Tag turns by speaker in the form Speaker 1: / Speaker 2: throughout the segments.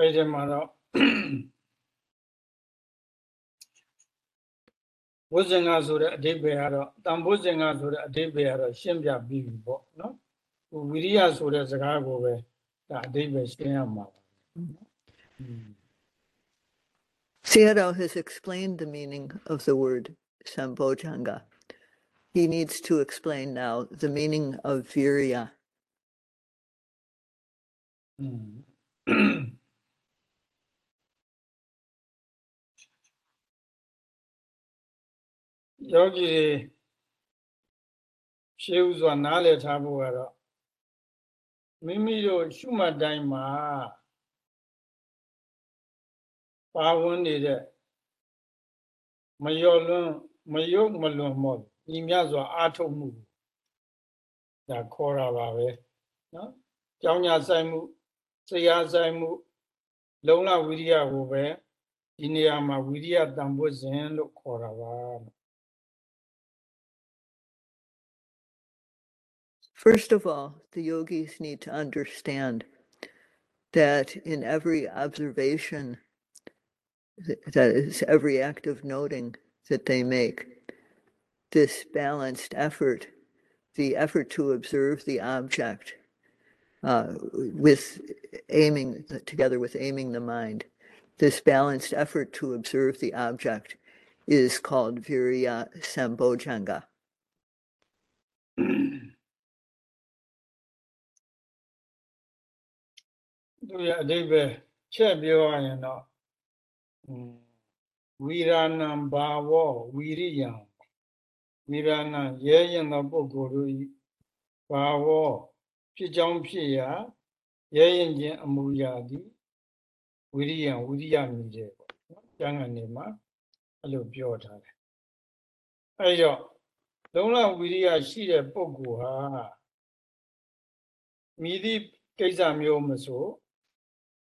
Speaker 1: এই যে মারা ဘုဇင်္ဂဆိုတဲ့အဓိပ္ပာယ်ကတော့တန်ဘုဇင်္ဂဆိုတဲ့အဓိပ္ပာယ်ကတော့ရှင်းပြပြီးပြီပေါ့နော်ဟိုဝိရိယဆိုတဲ့စကားကိုပဲဒါအဓိပ္ပာယ်ရှင်းရမှာပါ
Speaker 2: Seattle has explained the meaning of the word Sambojjhanga. He needs to explain now the meaning of virya.
Speaker 1: Mm. ယောဂီရှေးဥစွာနားလည်ထားဖို့ကတော့မိမိတို့ရှုမှတ်တိုင်းမှာပါဝင်နေတဲ့မယောလွန်းမယုတ်မလွန်မောညီမြစွာအာထုတ်မှုဒါခေါ်တာပါပဲနော်ကြောင်းညာဆိုင်မှုဆရာဆိုင်မှု လုံလဝိရိယကိုပဲဒီနေရာမှာဝိရိယတန်ဖိုးစဉ်လို့ခေါ်တာပါ
Speaker 2: First of all, the yogis need to understand that in every observation, that is, every act of noting that they make, this balanced effort, the effort to observe the object, uh, with aiming, together with aiming the mind, this balanced effort to observe the object is called virya sambojjhanga.
Speaker 1: သူရဲ့အဓိပ္ပာယ်ချက်ပြောရရင်တော့อืมဝိရာဏံဘာဝဝိရိယံဝိရာဏံရဲရင်သောပုဂ္ဂိုလ်တို့ဤဘာဝဖြစ်ကြောင်းဖြစ်ရာရဲရင်ခြင်းအမူအရာသည်ဝိရိယံဝိရိယမြည်တယ်ပေါ့နော်ကျမ်းဂန်နေမှာအဲ့လိုပြောထားတယ်အဲ့တော့လုံလဝိရိယရှိတဲ့ပုဂ္ဂိုလ်ဟာမိသည့်ကိစ္စမျိုးမဆို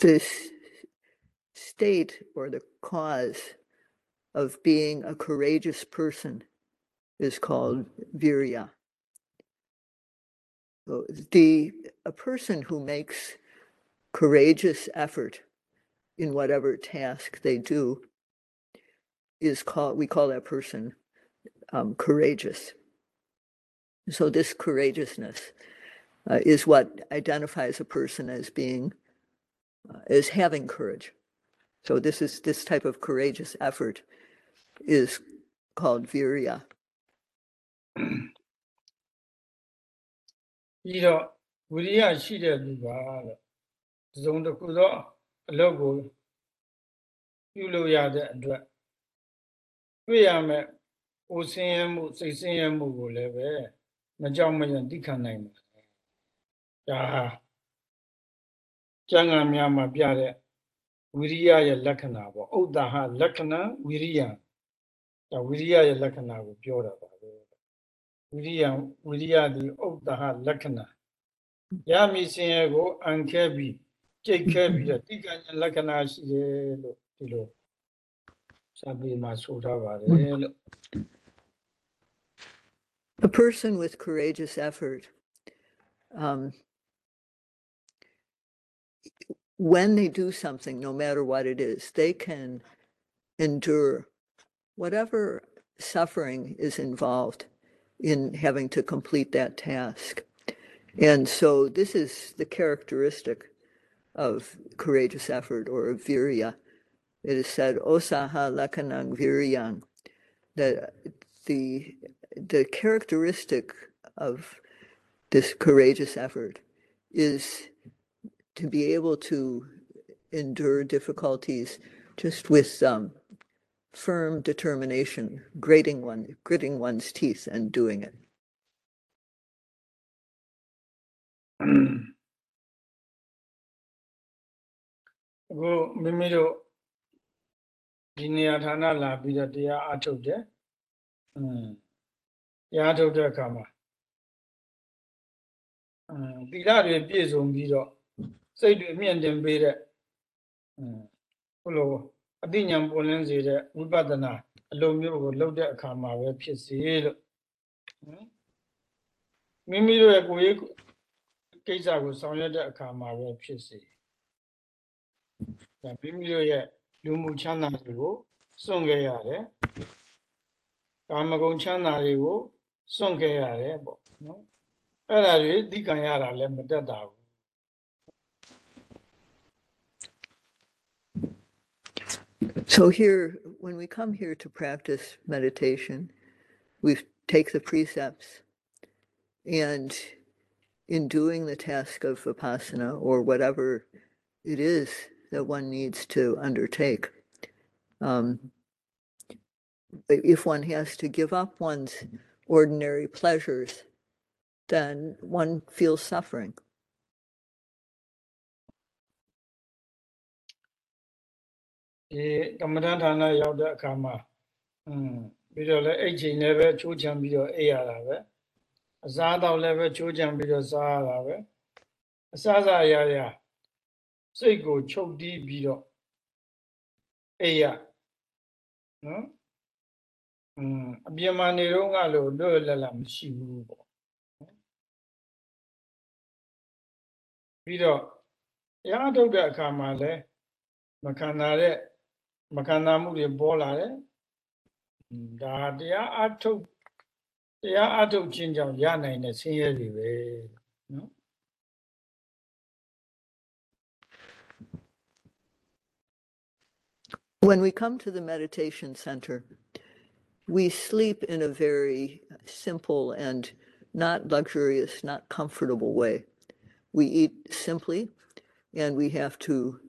Speaker 2: this state or the cause of being a courageous person is called virya. So the a person who makes courageous effort in whatever task they do is called we call that person um, courageous. So this courageousness uh, is what identifies a person as being uh, as having courage. So this is this type of courageous effort is called virya.
Speaker 1: ကိုပြုလုပ်ရတဲ့အတွက်တွေ့ရမယ်။ကိုယ်ဆင်းရဲမှုစိတ်ဆင်းရဲမှုကိုလည်းပဲမကြောက်မရွံ့သိခံနိုင်ပါဘူး။ဒါဟာကျမ်းဂန်များမှာပြတဲ့ဝိရိယရဲ့လက္ခဏာပေါ့။ဥဒ္ဒါဟလက္ခဏာဝိရိယဒါဝိရိယရဲ့လက္ခဏာကိုပြောတာပါပဲ။ဝိရိယဝိရိယဒီဥဒ္ဒါဟလက္ခဏာရမည်စင်ရဲ့ကိုအံခဲပြီးကြိတ်ခဲပြီးတော့တိကဉ္လက္ခဏာရှိတယ်လို့ဒီလိုစာပေမှာဆိုထားပါတယ်လို့
Speaker 2: A person with courageous effort, um, when they do something, no matter what it is, they can endure whatever suffering is involved in having to complete that task. And so this is the characteristic of courageous effort or virya. It is said, osaha lakanang viryang, that the, the characteristic of this courageous effort is to be able to endure difficulties just with um, firm determination, grating one, gritting one's teeth and doing it.
Speaker 1: အခုမိမိတို့ဒီနေရာဌာနလာပြီးတော့တရားအထုတ်တယ်။အင်းတရားထုတ်တဲ့အခါမှာအင်းသီလတွေပြည့်စုံပြီးတော့ စိတ်တွေမြင့်တင်ပေးတဲ့အင်းဘုလိုအသိဉာဏ်ပေါ်လင်းစေတဲ့ဝိပဿနာအလုံးမျိုးကိုလုပ်တဲ့အခါမှာပဲဖြစ်စေလို့ဟမ်မိမိတို့ရဲ့ကိုယ်ရေးကိစ္စကိုဆောင်ရွက်တဲ့အခါမှာပဲဖြစ်စေဒါမိမိတို့ရဲ့လူမှုချမ်းသာတွေကိုစွန့်ခဲ့ရတယ်ကာမဂုဏ်ချမ်းသာတွေကိုစွန့်ခဲ့ရတယ်ပေါ့နော်အဲ့ဒါတွေသိခံရတာလည်းမတက်တာဘူး
Speaker 2: So here, when we come here to practice meditation, we take the precepts and in doing the task of vipassana or whatever it is that one needs to undertake, um, if one has to give up one's ordinary pleasures, then one feels suffering.
Speaker 1: ဒီကမ္မဋ္ဌာန်းဌာနရောက်တဲ့အခါမှာอืมပြီးတော့လည်းအဲ့ချိန်လည်းပဲချိုးချံပြီးတော့အိပ်ရတာပဲအစားအသောက်လည်းပဲချိုးချံပြီးတော့စားရတာပဲအစားအစာအရာရာစိတ်ကိုချုပ်တီးပြီးတော့အိပ်ရနော်อืมအပြင်မှာနေတော့ကလို့လွတ်လွတ်လပ်လပ်မရှိဘူးပေါ့ပြီးတော့ရားထုတ်တဲ့အခါမှာလည်းမခံတာတဲ့ မခံတာမှုတွေပေါ်လာတယ်อืมဒါတရားအထုတ်တရားအထုတ်ခြင်းကြောင့်ရနိုင်တဲ့ဆင်းရဲတွေပဲနော်
Speaker 2: When we come to the meditation center, we sleep in a very simple and not luxurious, not comfortable way. We eat simply and we have to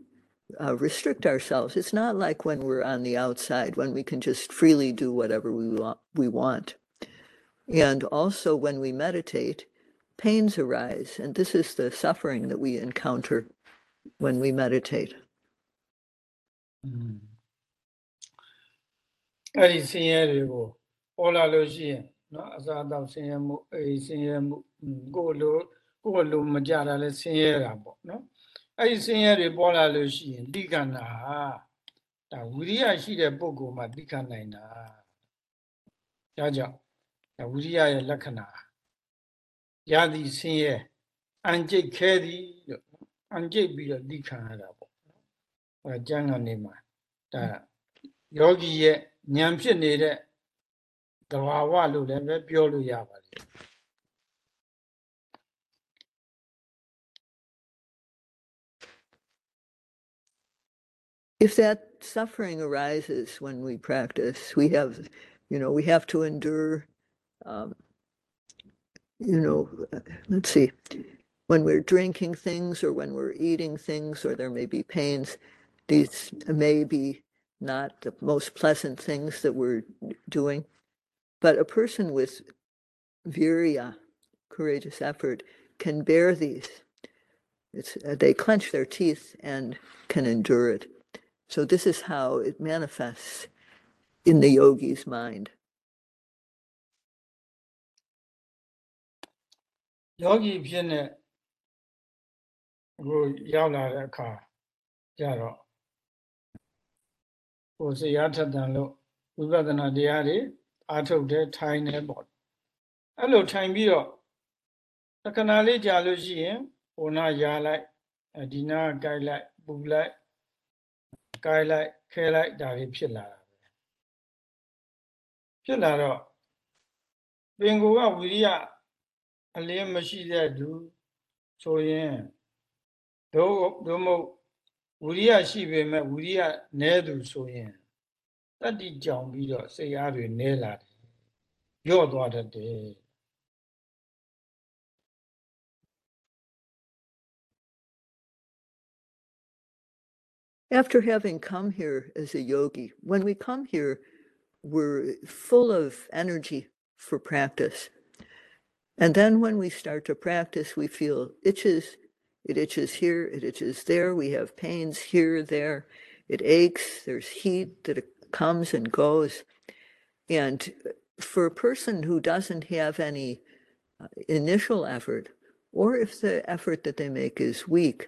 Speaker 2: uh, restrict ourselves. It's not like when we're on the outside, when we can just freely do whatever we want. We want. And also, when we meditate, pains arise. And this is the suffering that we encounter when we meditate.
Speaker 1: အဲ့ဒီဆင်းရဲတွေကိုပေါ်လာလို့ရှိရင်နော်အစားအသောက်ဆင်းရဲမှုအေးဆင်းရဲမှုอืมကိုယ်လိုကိုယ်လိုမကြတာလဲဆင်းရဲတာပေါ့နော် အဲ့ဒီဆင်းရဲတွေပေါ်လာလို့ရှိရင်တိကန္နာဟာဒါဝိရိယရှိတဲ့ပုဂ္ဂိုလ်မှတိကနိုင်တာဒါကြောင့်ဒါဝိရိယရဲ့လက္ခဏာရသည်ဆင်းရဲအံကြိတ်ခဲသည်လို့အံကြိတ်ပြီးတော့တိခံရတာပေါ့ဟောကျမ်းဂန်နေမှာဒါယောဂီရဲ့ဉာဏ်ဖြစ်နေတဲ့တဘာဝလို့လည်းပဲပြောလို့ရပါတယ်
Speaker 2: if that suffering arises when we practice, we have, you know, we have to endure, um, you know, let's see, when we're drinking things or when we're eating things, or there may be pains, these may be not the most pleasant things that we're doing. But a person with virya, courageous effort, can bear these. It's, uh, they clench their teeth and can endure it. So this is how it manifests in the yogi's mind.
Speaker 1: ယောဂီဖြစ်နေကိုရောက်လာတဲ့အခါကျတော့ကိုယ်စရာထက်တန်လို့ဝိပဿနာတရားတွေအားထုတ်တယ်ထိုင်တယ်ပေါ့အဲ့လိုထိုင်ပြီးတော့တခဏလေးကြာလို့ရှိရင်ဟိုနာရာလိုက်အဒီနာကြိုက်လိုက်ပူလိုက် ကိုက်လိုက်ခဲလိုက်ဒါတွေဖြစ်လာတာပဲဖြစ်လာတော့ပင်ကိုယ်ကဝိရိယအလင်းမရှိတဲ့သူဆိုရင်တို့တို့မဟုတ်ဝိရိယရှိပေမဲ့ဝိရိယနည်းသူဆိုရင်တတ္တိကြောင်ပြီးတော့စိတ်အားတွေနည်းလာတယ်ညော့သွားတတ်တယ်
Speaker 2: After having come here as a yogi, when we come here, we're full of energy for practice. And then when we start to practice, we feel itches. It itches here, it itches there. We have pains here, there. It aches. There's heat that comes and goes. And for a person who doesn't have any uh, initial effort, or if the effort that they make is weak,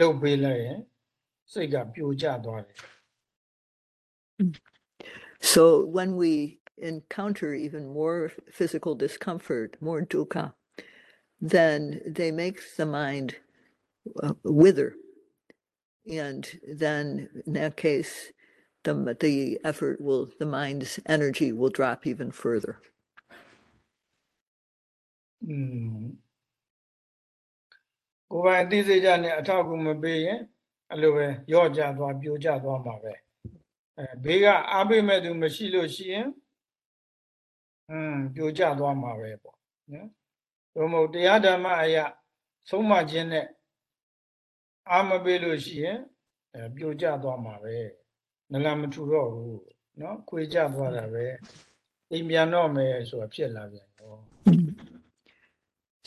Speaker 1: လုပ်ပေးလိုက်ရင်စိတ်ကပြိုကျသွားတယ်
Speaker 2: So when we encounter even more physical discomfort, more dukkha, then they make the mind uh, wither. And then in that case, the, m- the effort will, the mind's energy will drop even further.
Speaker 1: อืม ကိုယ်ပိုင်အသိစိတ်ဓာတ်နဲ့အထောက်အကူမပေးရင်အဲ့လိုပဲရော့ကျသွားပြိုကျသွားမှာပဲအဲဘေးကအားပေးမဲ့သူမရှိလို့ရှိရင်อืมပြိုကျသွားမှာပဲပေါ့နော်ဘုမဟုတ်တရားဓမ္မအရာဆုံးမခြင်းနဲ့အားမပေးလို့ရှိရင်အဲပြိုကျသွားမှာပဲနလန်မထူတော့ဘူးနော်ခွေကျသွားတာပဲအိမ်ပြန်တော့မယ်ဆိုတာဖြစ်လာပြန်ရော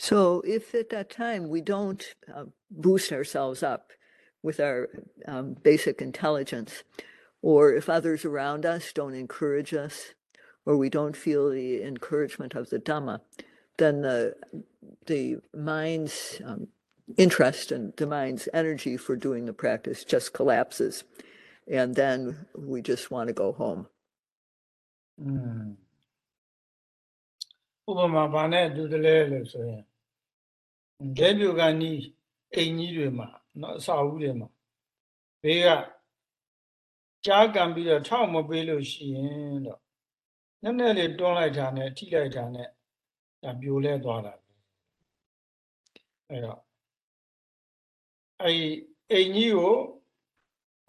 Speaker 2: So if at that time we don't uh, boost ourselves up with our um, basic intelligence, or if others around us don't encourage us, or we don't feel the encouragement of the Dhamma, then the the mind's um, interest and the mind's energy for doing the practice just collapses, and then we just want to go home.
Speaker 1: อืมဥပမာဘာနဲ့အတူတလဲလို့ဆိုရင် ဒဲပြိုကန်နီးအိမ်ကြီးတွေမှာနော်အစာအုပ်တွေမှာဘေးကကြားကန်ပြီးတော့ထောက်မပေးလို့ရှိရင်တော့နက်နက်လေးတွန်းလိုက်တာနဲ့ထိလိုက်တာနဲ့ဒါပြိုလဲသွားတာအဲတော့အဲအိမ်ကြီးကို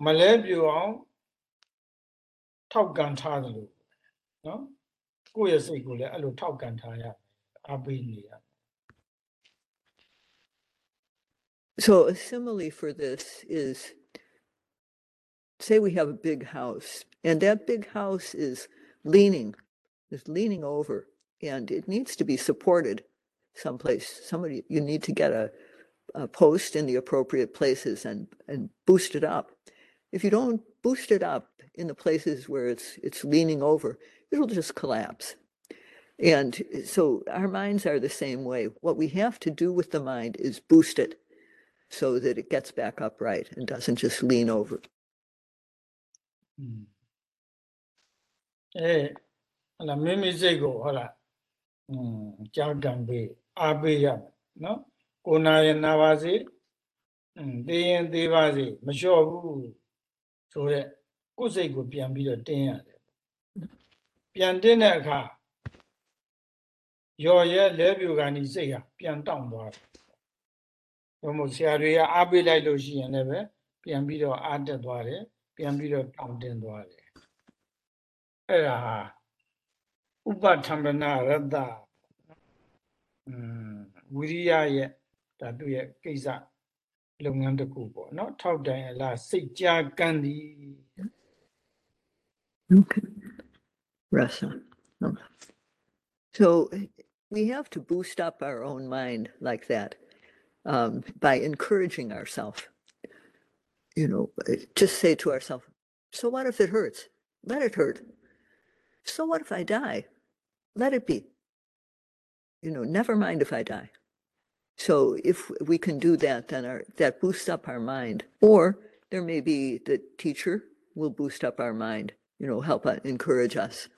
Speaker 1: မလဲပြိုအောင်ထောက်ကန်ထားတယ်လို့နော်ကိုယ့်ရဲ့စိတ်ကိုလည်းအဲ့လိုထောက်ကန်ထားရအားပေးနေရတယ်
Speaker 2: So a simile for this is say we have a big house and that big house is leaning, is leaning over and it needs to be supported someplace. Somebody, you need to get a, a post in the appropriate places and, and boost it up. If you don't boost it up in the places where it's it's leaning over, it'll just collapse. And eh, so our minds are the same way. What we have to do with the mind is boost it so that it gets back upright and doesn't just lean over.
Speaker 1: อืมအဲဟလာမိမိစိတ်ကိုဟုတ်လားอืมကြောက်တံပေးအားပေးရမယ်နော်ကိုယ်နာရင်နာပါစေอืมသိရင်သိပါစေမလျှော့ဘူးဆိုတော့ကိုယ်စိတ်ကိုပြန်ပြီးတော့တင်းရတယ်ပြန်တင်းတဲ့အခါရော်ရဲလဲပြူကန်ဒီစိတ်ဟာပြန်တောင့်သွားတယ် ဘုမို့ဆရာတွေကအားပေးလိုက်လို့ရှိရင်လည်းပဲပြန်ပြီးတော့အားတက်သွားတယ်ပြန်ပြီးတော့တောင့်တင်းသွားတယ်အဲ့ဒါဟာဥပထမ္ပနာရတ္တอืมဝိရိယရဲ့ဒါသူ့ရဲ့ကိစ္စလုပ်ငန်းတစ်ခုပေါ့เนาะထောက်တိုင်အလားစိတ်ကြာကန်းသည်
Speaker 2: Okay. Rasa. Okay. So eh, we have to boost up our own mind like that um, by encouraging ourselves. You know, eh, just say to ourselves, so what if it hurts? Let it hurt. So what if I die? Let it be. You know, never mind if I die. So if we can do that, then our, that boosts up our mind. Or there may be the teacher will boost up our mind, you know, help uh, encourage us.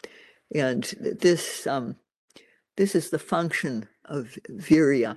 Speaker 2: And this um, this is the function of virya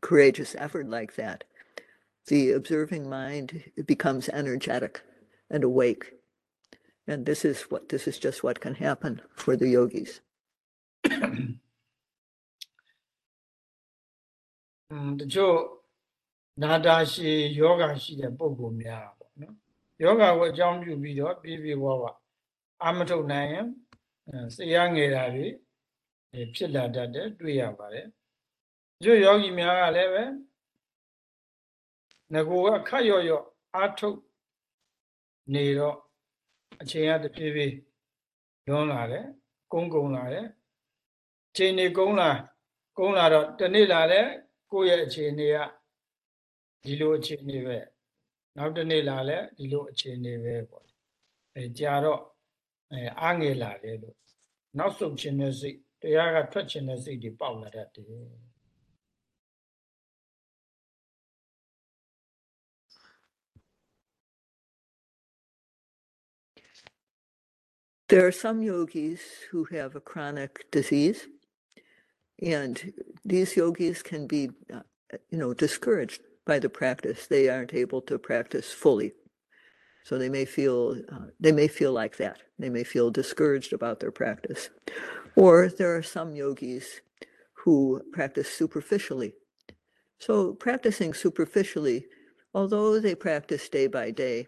Speaker 2: courageous effort like that, the observing mind becomes energetic and awake. And this is what this is just what can happen for the yogis.
Speaker 1: อืมတချို့နာတာရှိယောဂရှိတဲ့ပုံပုံများပေါ့နော်ယောဂကိုအကြောင်းပြုပြီးတော့ပြည့်ပြည့်ဝဝအာမထုတ်နိုင်ရင်အဲစိတ်ရငယ်တာတွေအဲဖြစ်လာတတ်တယ်တွေ့ရပါတယ် တချို့ယောဂီများကလည်းပဲငကိုကခတ်ရော့ရော့အာထုတ်နေတော့အချိန်ကတဖြည်းဖြည်းလွန်လာတယ်ကုန်းကုန်းလာတယ်အချိန်နေကုန်းလာကုန်းလာတော့တနေ့လာလဲကိုယ့်ရဲ့အခြေအနေကဒီလိုအခြေအနေပဲနောက်တစ်နေ့လာလဲဒီလိုအခြေအနေပဲပေါ့အဲကြာတော့အဲအားငယ်လာတယ်လို့နောက်ဆုတ်ခြင်းတဲ့စိတ်တရားကထွက်ခြင်းတဲ့စိတ်တွေပေါက်လာတတ်တယ်
Speaker 2: There are some yogis who have a chronic disease, and these yogis can be, uh, you know, discouraged by the practice. They aren't able to practice fully, so they may feel uh, they may feel like that. They may feel discouraged about their practice, or there are some yogis who practice superficially. So practicing superficially, although they practice day by day,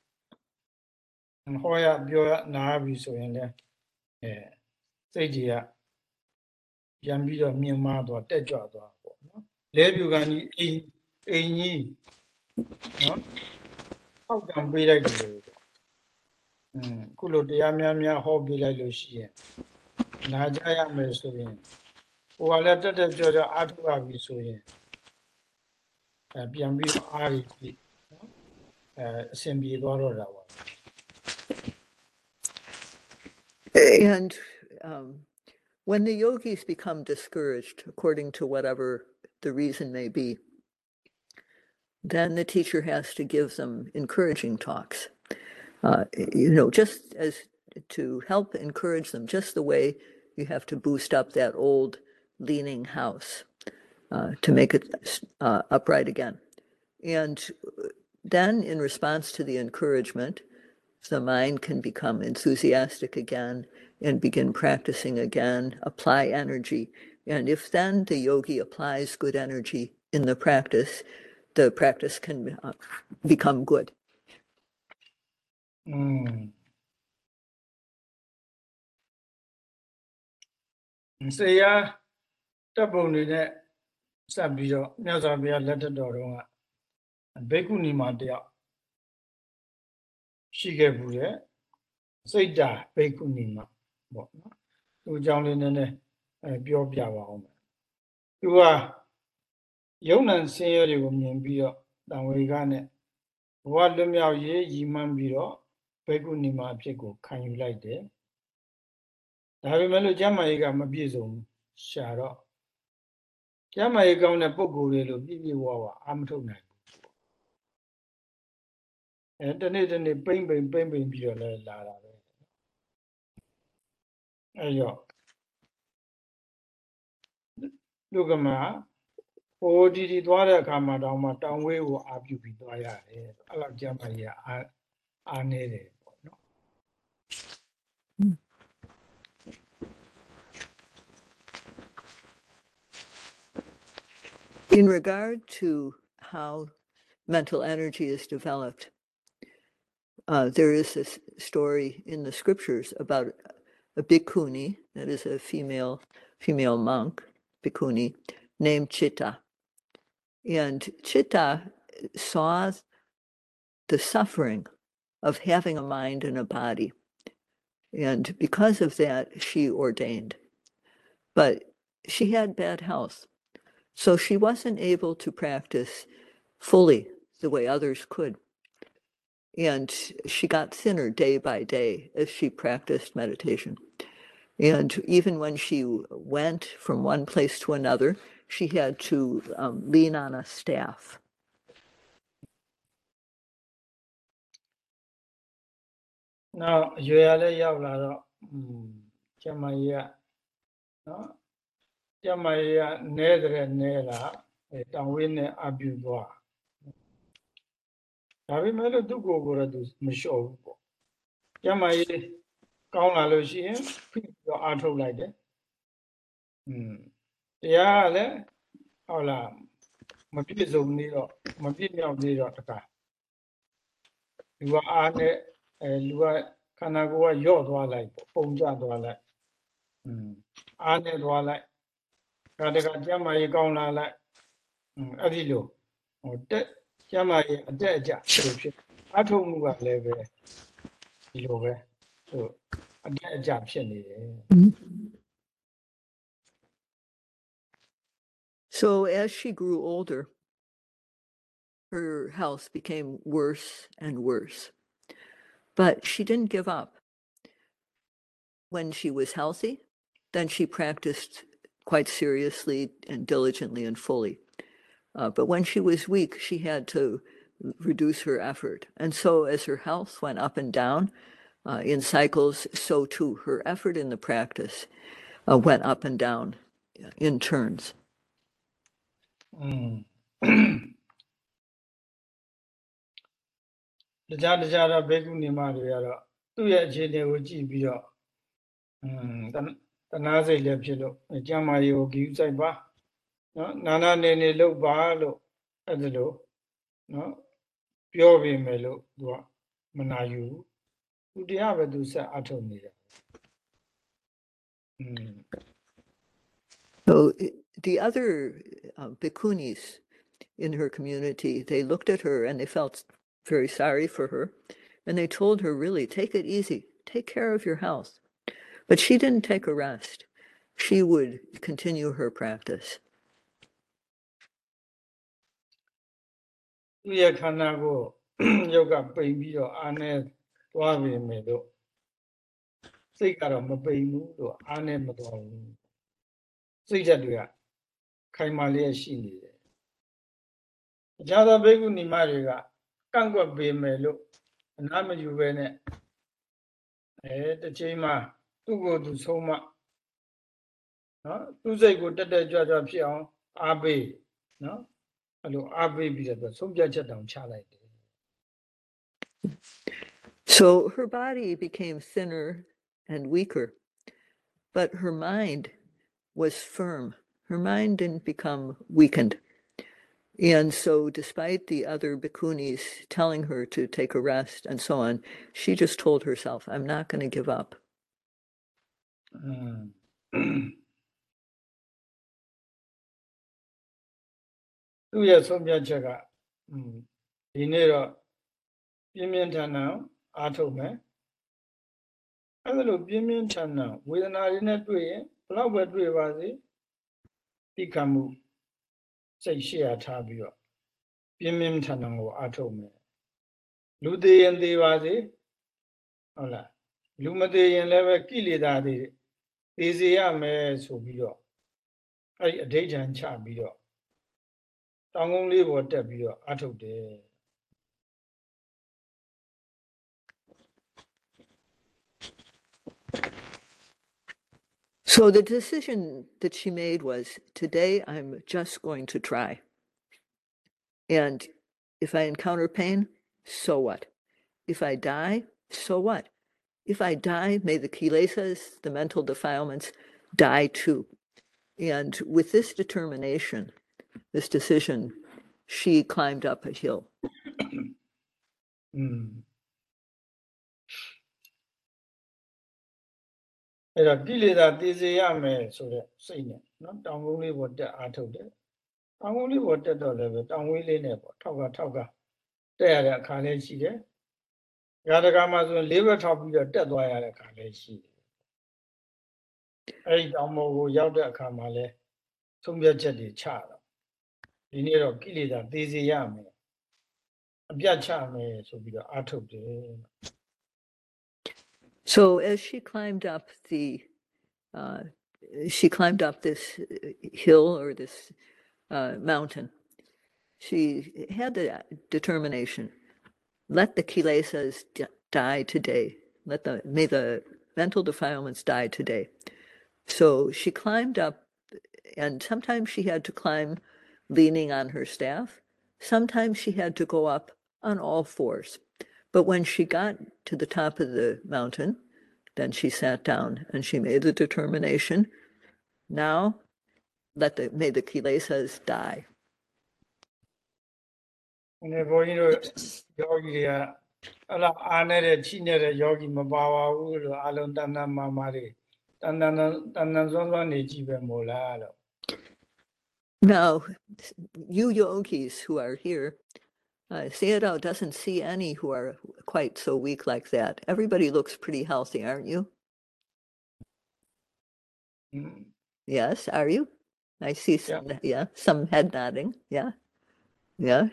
Speaker 1: ဟောရပြောရနာရပြီဆိုရင်လည်းအဲစိတ်ကြီးကပြန်ပြီးတော့မြင်မာသွားတက်ကြွသွားပေါ့နော်လဲပြူကန်ကြီးအိမ်အိမ်ကြီး နော်ဟောက်ကံပေးလိုက်တယ်လို့ပေါ့อืมခုလိုတရားများများဟောပေးလိုက်လို့ရှိရင်နာကြရမယ်ဆိုရင်ဟိုကလည်းတက်တက်ကြွကြွအားထုတ်ရပြီဆိုရင်အဲပြန်ပြီးတော့အားရပြီနော်အဲအဆင်ပြေသွားတော့တာပါ
Speaker 2: And um, when the yogis become discouraged, according to whatever the reason may be, then the teacher has to give them encouraging talks. Uh, you know, just as to help encourage them, just the way you have to boost up that old leaning house uh, to make it uh, upright again. And then, in response to the encouragement, the mind can become enthusiastic again and begin practicing again, apply energy. And if then the yogi applies good energy in the practice, the practice can uh, become good.
Speaker 1: อืมစေရတပ်ပုံတွေနဲ့စပ်ပြီးတော့မြတ်စွာဘုရားလက်ထက်တော်တုန်းကဘေကုဏီမတယောက် ရှိခဲ့ဘူးတဲ့စိတ်တာဘေကုဏီမပေါ့နော်သူအကြောင်းလေးနည်းနည်းအဲပြောပြပါအောင်မယ်သူကယုံနံဆင်းရဲတွေကိုမြင်ပြီးတော့တံဝေကနဲ့ဘဝလွတ်မြောက်ရေးရည်မှန်းပြီးတော့ဘေကုဏီမအဖြစ်ကိုခံယူလိုက်တယ်ဒါပေမဲ့လို့ကျမ်းမာရေးကမပြည့်စုံဘူးရှာတော့ကျမ်းမာရေးကောင်းတဲ့ပုံကိုယ်တွေလို့ပြည့်ပြည့်ဝဝအာမထုတ်နိုင်ဘူး အဲတနေ့တနေ့ပိမ့်ပိမ့်ပိမ့်ပိမ့်ပြီးတော့လည်းလာတာပဲအဲရောလူကမှာ ဟိုဒီဒီသွားတဲ့အခါမှာတောင်မှတောင်ဝေးကိုအာပြုပြီးသွားရတယ်အဲ့လောက်ကျမ်းမာကြီးကအာအားနေတယ်ပေါ့နော်
Speaker 2: In regard to how mental energy is developed, uh, there is this story in the scriptures about a bhikkhuni, that is a female female monk, bhikkhuni, named Chitta. And Chitta saw the suffering of having a mind and a body. And because of that, she ordained. But she had bad health. So she wasn't able to practice fully the way others could. And she got thinner day by day as she practiced meditation. And even when she went from one place to another, she had to um, lean on a staff.
Speaker 1: နောက်အရွယ်ရလည်းရောက်လာတော့อืมကျမ်းမာကြီးကနော်ကျမ်းမာကြီးကနဲတဲ့နဲလာအဲတောင်ဝင်းနဲ့အပြုသွား ဒါပေမဲ့လို့သူ့ကိုယ်ကိုယ်တော့သူမလျှော့ဘူးပေါ့ကျမ်းမာကြီးကောင်းလာလို့ရှိရင်ဖိပြီးတော့အားထုတ်လိုက်တယ်อืมတရားကလည်းဟုတ်လားမပြည့်စုံနေတော့မပြည့်မြောက်နေတော့တခါလူကအားနဲ့အဲလူကခန္ဓာကိုယ်ကယော့သွားလိုက်ပေါ့ပုံကျသွားလိုက်อืมအားနဲ့သွားလိုက်ဒါတကကျမ်းမာရေးကောင်းလာလိုက်อืมအဲ့ဒီလိုဟိုတက် ကျမ်းမာရေးအတက်အကျဖြစ်ဖြစ်အထုံမှုကလည်းပဲဒီလိုပဲဟိုအတက်အကျဖြစ်နေတယ်
Speaker 2: So as she grew older, her health became worse and worse. But she didn't give up. When she was healthy, then she practiced quite seriously and diligently and fully. Uh, but when she was weak, she had to reduce her effort. And so, as her health went up and down uh, in cycles, so too her effort in the practice uh, went up and down uh, in turns.
Speaker 1: Mm
Speaker 2: so oh, the other um, bhikkhunis in her community they looked at her and they felt very sorry for her and they told her really take it easy. Take care of your health. But she didn't take a rest. She would continue her practice.
Speaker 1: သူ့ရဲ့ခန္ဓာကိုယ်ရုပ်ကပိန်ပြီးတော့အာနဲ့သွားပြီမယ်လို့စိတ်ကတော့မပိန်ဘူးလို့အာနဲ့မသွားဘူးစိတ်ဓာတ်တွေကခိုင်မာလျက်ရှိနေတယ်အခြားသောဘေကုဏီမတွေကကန့်ကွက်ပေမယ်လို့အနာမယူပဲနဲ့အဲတစ်ချိန်မှာသူ့ကိုယ်သူဆုံးမနော်သူ့စိတ်ကိုတက်တက်ကြွကြွဖြစ်အောင်အားပေးနော်
Speaker 2: So her body became thinner and weaker, but her mind was firm. Her mind didn't become weakened. And so, despite the other bhikkhunis telling her to take a rest and so on, she just told herself, I'm not going to give up.
Speaker 1: သူ့ရဲ့ဆုံးဖြတ်ချက်ကอืมဒီနေ့တော့ပြင်းပြင်းထန်ထန်အားထုတ်မယ်အဲ့ဒါလို့ပြင်းပြင်းထန်ထန်ဝေဒနာတွေနဲ့တွေ့ရင်ဘယ်တော့ပဲတွေ့ပါစေတိခံမှုစိတ်ရှိရထားပြီးတော့ပြင်းပြင်းထန်ထန်ကိုအားထုတ်မယ်လူသေးရင်သေးပါစေဟုတ်လားလူမသေးရင်လည်းပဲကိလေသာတွေသေစေရမယ်ဆိုပြီးတော့အဲ့ဒီအဋိဋ္ဌံချပြီးတော့ တောင်ကုန်းလေးပေါ်တက်ပြီးတော့အားထုတ်တယ်
Speaker 2: So the decision that she made was today I'm just going to try. And if I encounter pain, so what? If I die, so what? If I die, may the kilesas, the mental defilements, die too. And with this determination, this decision, she climbed up a hill.
Speaker 1: mm. အဲ့တော့ကိလေသာသိစေရမယ်ဆိုတဲ့စိတ်နဲ့နော်တောင်ကုန်းလေးပေါ်တက်အားထုတ်တယ်။တောင်ကုန်းလေးပေါ်တက်တော့လည်းပဲတောင်ဝေးလေးနဲ့ပေါ့ထောက်ကထောက်ကတက်ရတဲ့အခါလေးရှိတယ်။ရာဒကာမှာဆိုရင်လေးဘက်ထောက်ပြီးတော့တက်သွားရတဲ့အခါလေးရှိတယ်။အဲ့ဒီတောင်ပေါ်ကိုရောက်တဲ့အခါမှာလဲသုံးပြချက်တွေချတယ် ဒီနေ့တော့ကိလေသာတည်စေရမယ်အပြတ်ချမယ်ဆိုပြီးတော့အားထုတ်တယ်
Speaker 2: So as she climbed up the, uh, she climbed up this uh, hill or this uh, mountain, she had the determination: let the kilesas d- die today. Let the may the mental defilements die today. So she climbed up, and sometimes she had to climb leaning on her staff. Sometimes she had to go up on all fours. But when she got to the top of the mountain, then she sat down and she made the determination now let the may the kilesas die.
Speaker 1: ။ဒီဘုန်းကြီးတို့ယောဂီတွေကအဲ့လားအားနေတဲ့ချိနေတဲ့ယောဂီမပါပါဘူးလို့အလုံးတန်တန်မာမာတွေတန်တန်တန်တန်တန်စွမ်းစွမ်းနေကြည့်ပဲမို့လားလို့
Speaker 2: Now, you yogis who are here, uh, doesn't see any who are quite so weak like that. Everybody looks pretty healthy, aren't you?
Speaker 1: Mm.
Speaker 2: Yes, are you? I see some, yeah, yeah some head nodding. Yeah. Yeah.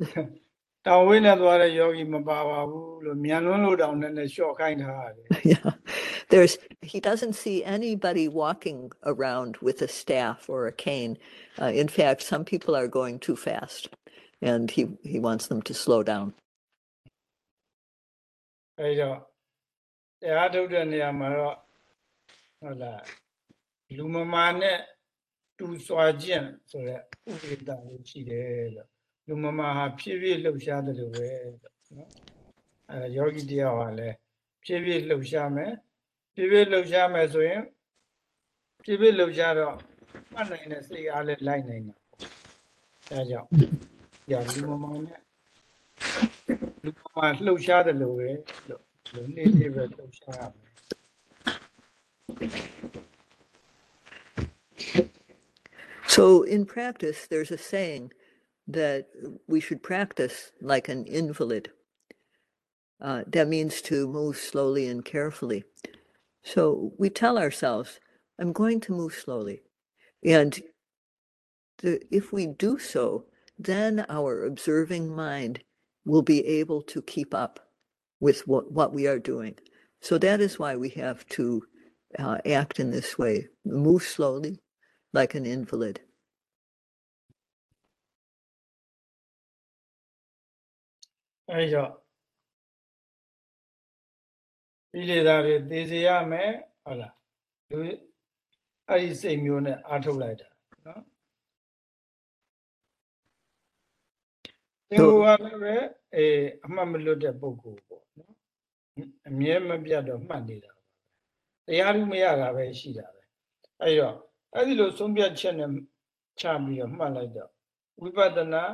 Speaker 1: တဲ့တောင်ဝေးနဲ့သွားတဲ့ယောဂီမပါပါဘူးလို့မြန်လွန်းလို့တောင်နဲ့နဲ့လျှော့ခိုင်းထားတယ်
Speaker 2: yeah. There's, he doesn't see anybody walking around with a staff or a cane. Uh, in fact, some people are going too fast and he, he wants them to slow down.
Speaker 1: ။အဲဒီတော့တရားထုတ်တဲ့နေရာမှာတော့ဟုတ်လားလူမမာနဲ့တူစွာခြင်းဆိုတဲ့ဥပဒေတာလေးရှိတယ်လို့ လူမမာဟာဖြည်းဖြည်းလှုပ်ရှားတယ်လို့ပဲလို့နော်အဲယောဂီတရားဟာလည်းဖြည်းဖြည်းလှုပ်ရှားမယ်ဖြည်းဖြည်းလှုပ်ရှားမယ်ဆိုရင်ဖြည်းဖြည်းလှုပ်ရှားတော့မှတ်နိုင်တဲ့စိတ်အားလည်းလိုက်နိုင်တာပေါ့အဲဒါကြောင့်ညာလူမမာနဲ့လူမမာလှုပ်ရှားတယ်လို့ပဲလို့လူနေ့နေ့ပဲလှုပ်ရှားရမယ်
Speaker 2: So in practice, there's a saying that we should practice like an invalid. Uh, that means to move slowly and carefully. So we tell ourselves, I'm going to move slowly. And the, if we do so, then our observing mind will be able to keep up with what, what we are doing. So that is why we have to uh, act in this way move slowly, like an invalid.
Speaker 1: အဲဒီတော့ဒီလေသာတွေသိစေရမယ်ဟုတ်လားလူအဲ့ဒီစိတ်မျိုးနဲ့အားထုတ်လိုက်တာနော်သင်္ကိုယ်ကလည်းပဲအေးအမှတ်မလွတ်တဲ့ပုံကိုယ်ပေါ့နော်အမြဲမပြတ်တော့မှတ်နေတာပါပဲတရားလူမရတာပဲရှိတာပဲအဲဒီတော့အဲ့ဒီလိုဆုံးဖြတ်ချက်နဲ့ချပြီးတော့မှတ်လိုက်တော့ဝိပဿနာ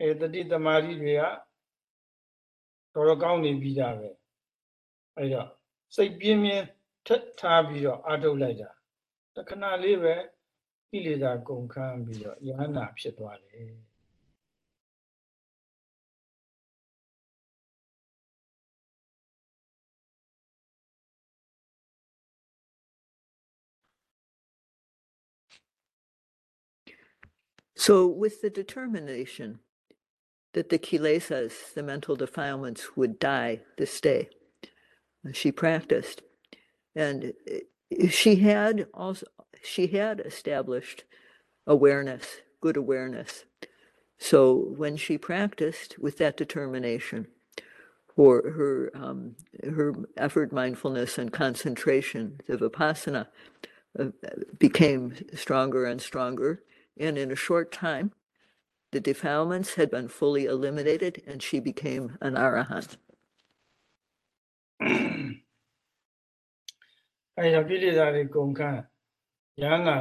Speaker 1: အဲတတိသမารီတွေက တော်တော်ကောင်းနေပြီးသားပဲအဲဒါစိတ်ပြင်းပြင်းထက်ထားပြီးတော့အာထုတ်လိုက်တာတခဏလေးပဲကိလေသာကုန်ခန်းပြီးတော့ယဟနာဖြစ်သွားတယ်
Speaker 2: So, with the determination that the kilesas, the mental defilements, would die this day, she practiced, and uh, she had also she had established awareness, good awareness. So, when she practiced with that determination, for her um, her effort, mindfulness, and concentration, the vipassana, uh, became stronger and stronger. And in a short time, the defilements had been fully eliminated, and she became an arahant.
Speaker 1: အဲဒါကိလေသာတွေကုန်ခန်းရဟန္တာ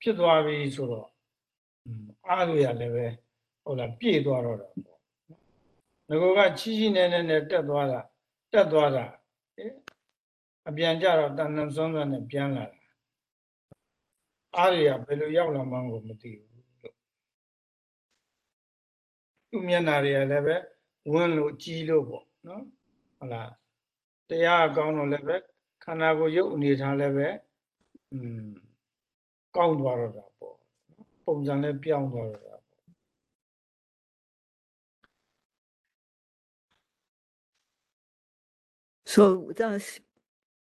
Speaker 1: ဖြစ်သွားပြီဆိုတော့อืมအားရရလည်းပဲဟုတ်လားပြည့်သွားတော့တာပေါ့ငါကချီချီနဲနဲနဲ့တက်သွားတာတက်သွားတာအေးအပြန်ကြတော့တန်တန်ဆွမ်းဆွမ်းနဲ့ပြန်လာတာအားရရဘယ်လိုရောက်လာမှန်းကိုမသိဘူး သူ့မျက်နှာတွေကလည်းပဲဝန်းလို့ကြီးလို့ပေါ့နော်ဟုတ်လားတရားအကောင်းတော့လည်းပဲခန္ဓာကိုယ်ရုပ်အနေထားလည်းပဲอืมကောင်းသွားတော့တာပေါ့နော်ပုံစံလည်းပြောင်းသွားတော့တာပေါ့
Speaker 2: So thus,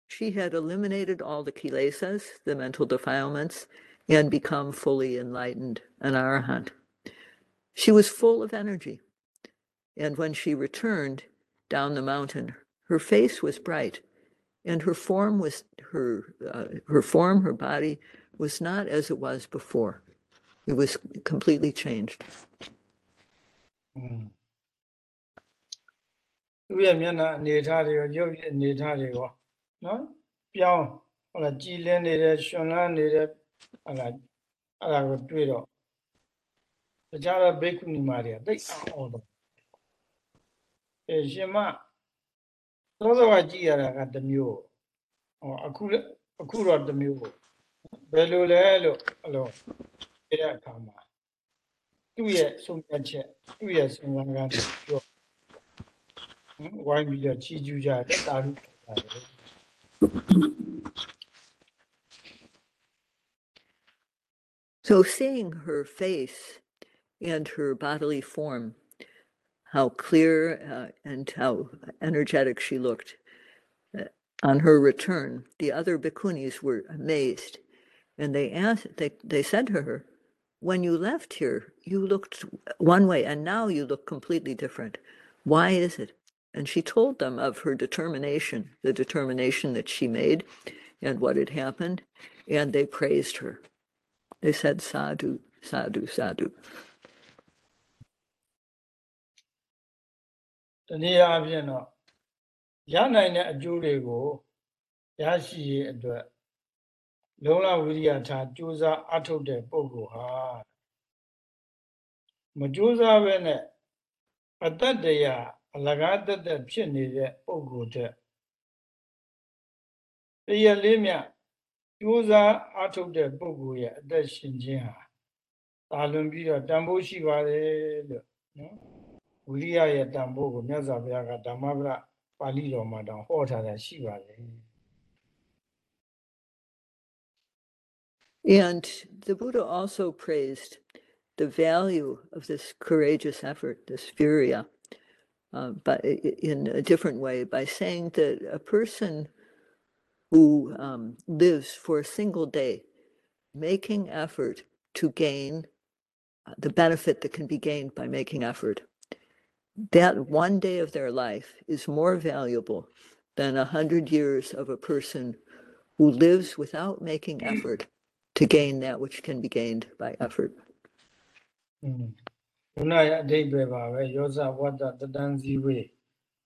Speaker 2: she had eliminated all the kilesas, the mental defilements, and become fully enlightened, an arahant. She was full of energy. And when she returned down the mountain, her face was bright, and her form was her uh, her form, her body was not as it was before. It was completely changed.
Speaker 1: อืมသူ့ရဲ့မျက်နှာအနေထားတွေရောရုပ်ရဲ့အနေထားတွေရောနော်ပြောင်းဟုတ်လားကြည်လင်းနေတယ်ရှင်လန်းနေတယ်ဟုတ်လားအဲ့ဒါကိုတွေ့တော့ တခြားသောဘိက္ခုနီမတွေကသိအောင်တော့အဲရှင်မသောသောကကြည့်ရတာကတစ်မျိုးဟောအခုလည်းအခုတော့တစ်မျိုးဘယ်လိုလဲလို့အဲ့လိုပြတဲ့အခါမှာသူ့ရဲ့ဆုံးဖြတ်ချက်သူ့ရဲ့စဉ်းစားကန်းပြောဟမ်ဝိုင်းပြီးတော့ချီးကျူးကြတယ်တာရုကြတယ်
Speaker 2: So, seeing her face and her bodily form, how clear uh, and how energetic she looked uh, on her return, the other bhikkhunis were amazed. And they asked, they, they said to her, When you left here, you looked one way, and now you look completely different. Why is it? And she told them of her determination, the determination that she made, and what had happened, and they praised her. They said sadhu, sadhu, sadhu.
Speaker 1: တနည်းအားဖြင့်တော့ရနိုင်တဲ့အကျိုးတွေကိုရရှိရေးအတွက်လုံလဝိရိယထားကြိုးစားအထုတ်တဲ့ပုဂ္ဂိုလ်ဟာမကြိုးစားဘဲနဲ့အတ္တတရားအလကားတက်တက်ဖြစ်နေတဲ့ပုဂ္ဂိုလ်တဲ့တရားလေးမြကြိုးစားအထုတ်တဲ့ပုဂ္ဂိုလ်ရဲ့အသက်ရှင်ခြင်းဟာတာလွန်ပြီးတော့တန်ဖိုးရှိပါတယ်လို့နော် ဝိရိယရဲ့တန်ဖိုးကိုမြတ်စွာဘုရားကဓမ္မပဒပါဠိတော်မှာတောင်ဟောထားတာရှိပါတယ်
Speaker 2: And the Buddha also praised the value of this courageous effort, this viriya, uh, but in a different way by saying that a person who um, lives for a single day, making effort to gain uh, the benefit that can be gained by making effort that one day of their life is more valuable than a hundred years of a person who lives without making effort to gain that which can be gained by effort.
Speaker 1: อืมခုနရဲ့အဓိပ္ပာယ်ပါပဲယောဇဝတ္တတတံဇီဝေ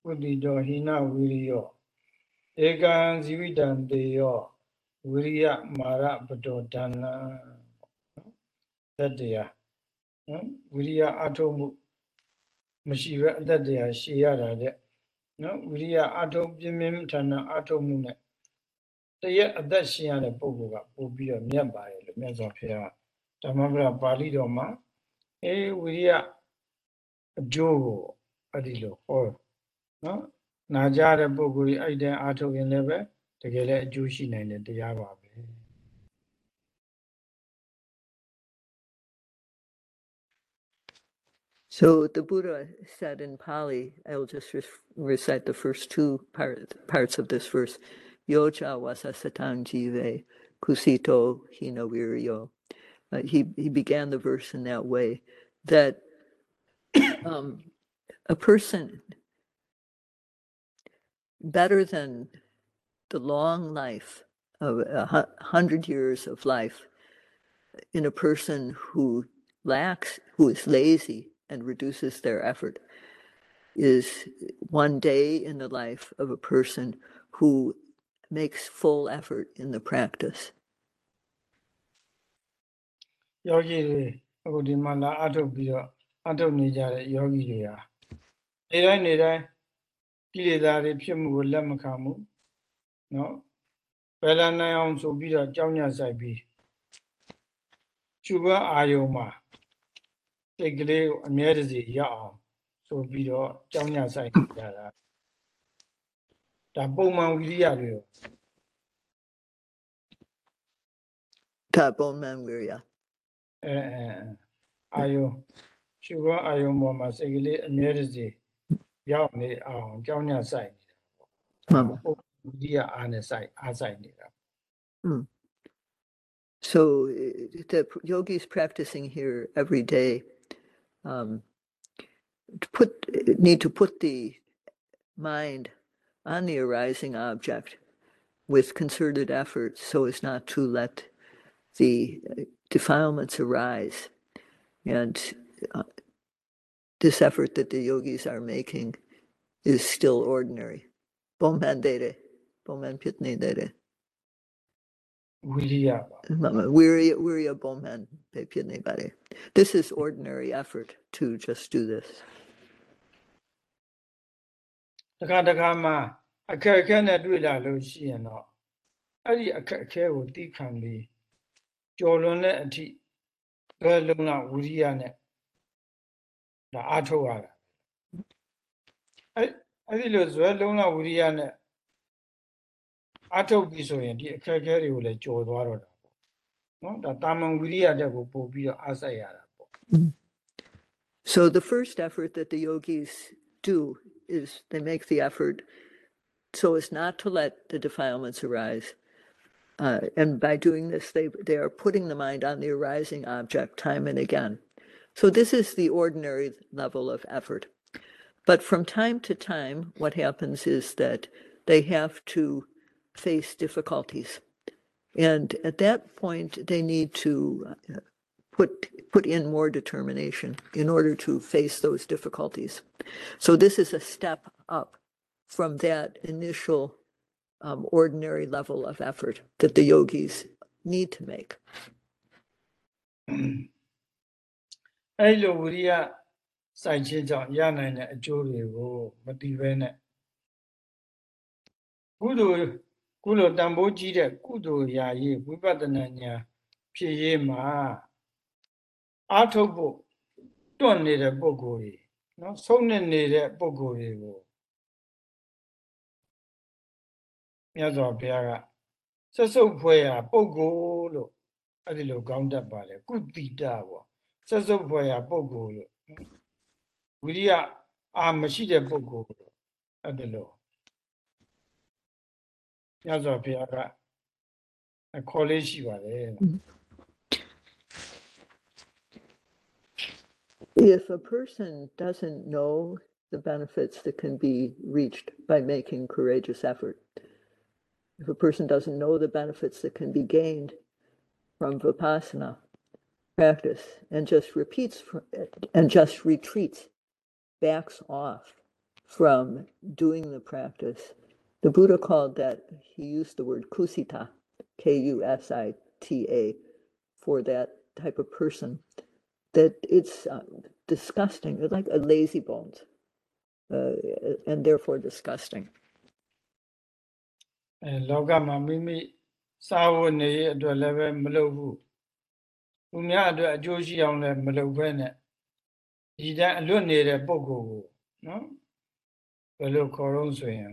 Speaker 1: ဝိတိတောဟိနဝိရိယောဧကံဇီဝိတံတေယောဝိရိယမာရပတောဒါနံသတ္တရားနော်ဝိရိယအထုံးမှု မရှိပဲအသက်တရားရှည်ရတာတဲ့နော်ဝိရိယအထုံးပြင်းပြင်းထန်ထန်အထုံးမှုနဲ့တရက်အသက်ရှင်ရတဲ့ပုဂ္ဂိုလ်ကပို့ပြီးတော့မြတ်ပါတယ်လို့မြတ်စွာဘုရားဓမ္မပဒပါဠိတော်မှာအေးဝိရိယအကျိုးကိုအဲ့ဒီလိုဟောနော်နာကြတဲ့ပုဂ္ဂိုလ်ကြီးအဲ့တဲ့အားထုတ်ရင်လည်းပဲတကယ်လည်းအကျိုးရှိနိုင်တဲ့တရားပါပဲ
Speaker 2: So the Buddha said in Pali, I'll just re- recite the first two part, parts of this verse. Yoja wasasatang jive kusito hina viryo. Uh, he, he began the verse in that way that um, a person better than the long life of a hundred years of life in a person who lacks, who is lazy and reduces their effort, is one day in the life of a person who makes full effort in the practice.
Speaker 1: ယောဂီတွေအခုဒီမှာလာအထုတ်ပြီးတော့အထုတ်နေကြတဲ့ယောဂီတွေဟာနေတိုင်းနေတိုင်းကိလေသာတွေဖြစ်မှုကိုလက်မခံဘူးเนาะဘယ်လာနိုင်အောင်ဆိုပြီးတော့ကြောင်းညဆိုင်ပြီးကျူပန်းအာယုံမှာ စိတ်ကလေးကိုအမြဲတစေရအောင်ဆိုပြီးတော့ကြောင်းညဆိုင်နေကြတာဒါပုံမှန်ဝိရိယတွေရော
Speaker 2: Taboman Virya.
Speaker 1: အဲအဲအာယုံကျူပန်းအာယုံပေါ်မှာစိတ်ကလေးအမြဲတစေရောက်နေအောင်ကြောင်းညဆိုင်နေတာ
Speaker 2: Mama.
Speaker 1: ပုံဝိရိယအားနဲ့ဆိုင်အားဆိုင်နေတာ
Speaker 2: So uh, the pr- yogis practicing here every day um, to put need to put the mind on the arising object with concerted effort so as not to let the uh, defilements arise. And uh, this effort that the yogis are making is still ordinary. Bomhan dere, bomhan pitne dere.
Speaker 1: ဝိရိယပါ
Speaker 2: Mama, Wirya, Wirya Bomhan, Pepyane Bade. This is ordinary effort to just do this.
Speaker 1: တခါတခါမှအခက်အခဲနဲ့တွေ့လာလို့ရှိရင်တော့အဲ့ဒီအခက်အခဲကိုသိခံပြီးကြော်လွန်တဲ့အထိဘယ်လုံးလောက်ဝိရိယနဲ့ဒါအားထုတ်ရတာအဲ့အဲ့ဒီလိုဇွဲလုံးလောက်ဝိရိယနဲ့ အားထုတ်ပြီးဆိုရင်ဒီအခက်အခဲတွေကိုလည်းကြော်သွားတော့တာပေါ့နော်ဒါတာမန်ဝိရိယတက်ကိုပို့ပြီးတော့အားစိုက်ရတာပေါ့
Speaker 2: So the first effort that the yogis do is they make the effort so as not to let the defilements arise. Uh, and by doing this, they, they are putting the mind on the arising object time and again. So this is the ordinary level of effort. But from time to time, what happens is that they have to face difficulties. And at that point, they need to uh, put put in more determination in order to face those difficulties. So this is a step up from that initial um, ordinary level of effort that the yogis need to make.
Speaker 1: အဲ့လိုဝိရိယစိုက်ခြင်းကြောင့်ရနိုင်တဲ့အကျိုးတွေကိုမတည်ဘဲနဲ့ကုသိုလ် ကုလိုတန်ဖိုးကြီးတဲ့ကုသိုလ်ရာရေးဝိပဿနာဉာဏ်ဖြစ်ရေးမှာအာထုတ်ဖို့တွန့်နေတဲ့ပုံကိုယ်တွေနော်ဆုံးနေနေတဲ့ပုံကိုယ်တွေကိုမြတ်စွာဘုရားကဆက်စုပ်ဖွဲ့ရာပုံကိုယ်လို့အဲ့ဒီလိုကောင်းတတ်ပါလေကုတိတပေါ့ဆက်စုပ်ဖွယ်ရာပုံကိုယ်လို့ဝိရိယအာမရှိတဲ့ပုံကိုယ်လို့အဲ့ဒါလို့ ညဇောဘုရားကအခေါ်လေးရှိပါတယ်
Speaker 2: If a person doesn't know the benefits that can be reached by making courageous effort, if a person doesn't know the benefits that can be gained from vipassana practice and just repeats fr- and just retreats, backs off from doing the practice, the Buddha called that, he used the word kusita, K U S I T A, for that type of person that it's uh, disgusting. It's like a lazy bones, uh, and therefore disgusting.
Speaker 1: အဲလောကမှာမိမိစားဖို့နေရအတွက်လည်းပဲမလုပ်ဘူးသူများအတွက်အကျိုးရှိအောင်လည်းမလုပ်ဘဲနဲ့ဒီတိုင်းအလွတ်နေတဲ့ပုံကိုယ်ကိုနော်ဘယ်လိုခေါ်တော့ဆိုရင်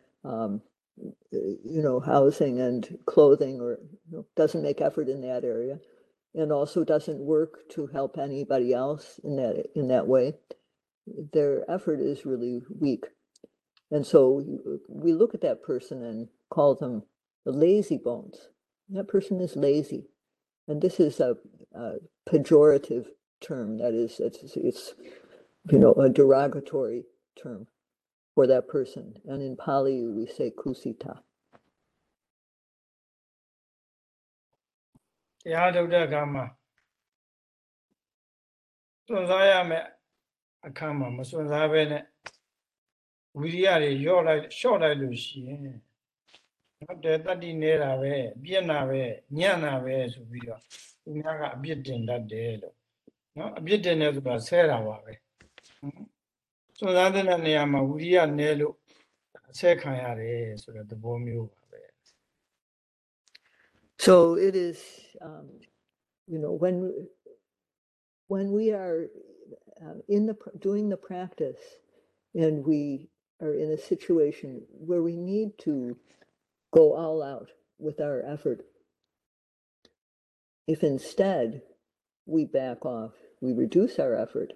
Speaker 2: um, you know, housing and clothing, or you know, doesn't make effort in that area, and also doesn't work to help anybody else in that in that way, their effort is really weak. And so we look at that person and call them the lazy bones. That person is lazy. And this is a, a pejorative term. That is, it's, it's, you know, a derogatory term for that person. And in Pali, we say kusita.
Speaker 1: တရားထုတ်တဲ့အခါမှာစွန့်စားရမယ်အခါမှာမစွန့်စားဘဲနဲ့ဝိရိယတွေလျော့လိုက်လျှော့လိုက်လို့ရှိရင်ဟုတ်တယ်တတ္တိနေတာပဲပြည့်နာပဲညံ့နာပဲဆိုပြီးတော့သူများကအပြစ်တင်တတ်တယ်လို့နော်အပြစ်တင်တယ်ဆိုတာဆဲတာပါပဲဟမ် စွန့်စားတဲ့နေရာမှာဝိရိယနည်းလို့အဆဲခံရတယ်ဆိုတဲ့သဘောမျိုးပါပဲ
Speaker 2: So it is, um, you know, when when we are uh, in the pr- doing the practice, and we are in a situation where we need to go all out with our effort. If instead we back off, we reduce our effort,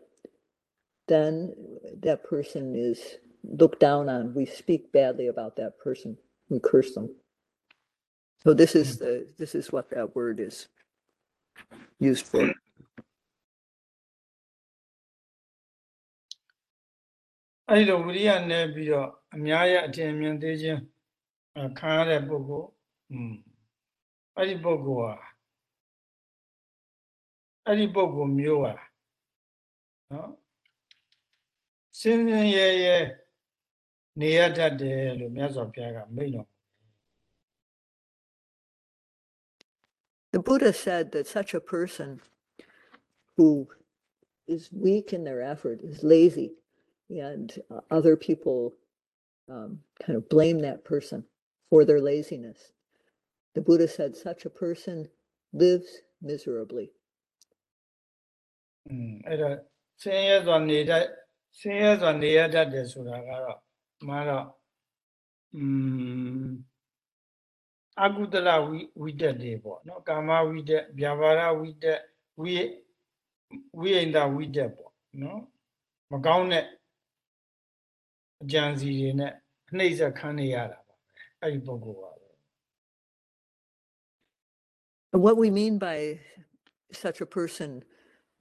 Speaker 2: then that person is looked down on. We speak badly about that person. We curse them. So this is the this is what that word is used for.
Speaker 1: အဲ့ဒီလိုဝိရိယနဲ့ပြီးတော့အများရဲ့အထင်အမြင်သေးခြင်းအဲခံရတဲ့ပုဂ္ဂိုလ်อืมအဲ့ဒီပုဂ္ဂိုလ်ဟာအဲ့ဒီပုဂ္ဂိုလ်မျိုးဟာနော် စင်းစင်းရဲရဲနေရတတ်တယ်လို့မြတ်စွာဘုရားကမိန့်တော်
Speaker 2: The Buddha said that such a person who is weak in their effort is lazy, and uh, other people um, kind of blame that person for their laziness. The Buddha said such a person lives miserably.
Speaker 1: อืมအဲ့တော့ ဆင်းရဲစွာနေတတ်ဆင်းရဲစွာနေရတတ်တယ်ဆိုတာကတော့မှာတော့อืมအကုသလဝိဝိတက်တွေပေါ့နော်ကာမဝိတက်ဗျာပါဒဝိတက်ဝိဝိအိန္ဒဝိတက်ပေါ့နော်မကောင်းတဲ့အကြံစီတွေနဲ့အနှိမ့်ဆက်ခံနေရတာပါပဲအဲ့ဒီပုဂ္ဂိုလ်ပါပဲ
Speaker 2: And what we mean by such a person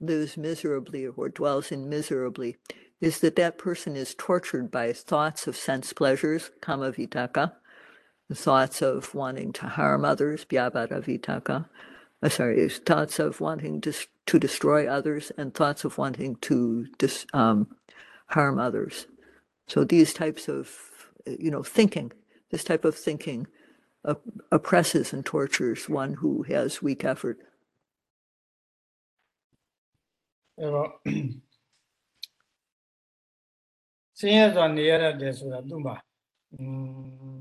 Speaker 2: lives miserably or dwells in miserably is that that person is tortured by thoughts of sense pleasures, kama vitaka, the thoughts of wanting to harm others, vyapada vitaka, uh, sorry, thoughts of wanting to, to destroy others and thoughts of wanting to dis, um, harm others. So these types of, uh, you know, thinking, this type of thinking op- oppresses and tortures one who has weak effort.
Speaker 1: အဲ့တော့ ဆင်းရဲစွာနေရတတ်တယ်ဆိုတာသူ့မှာอืม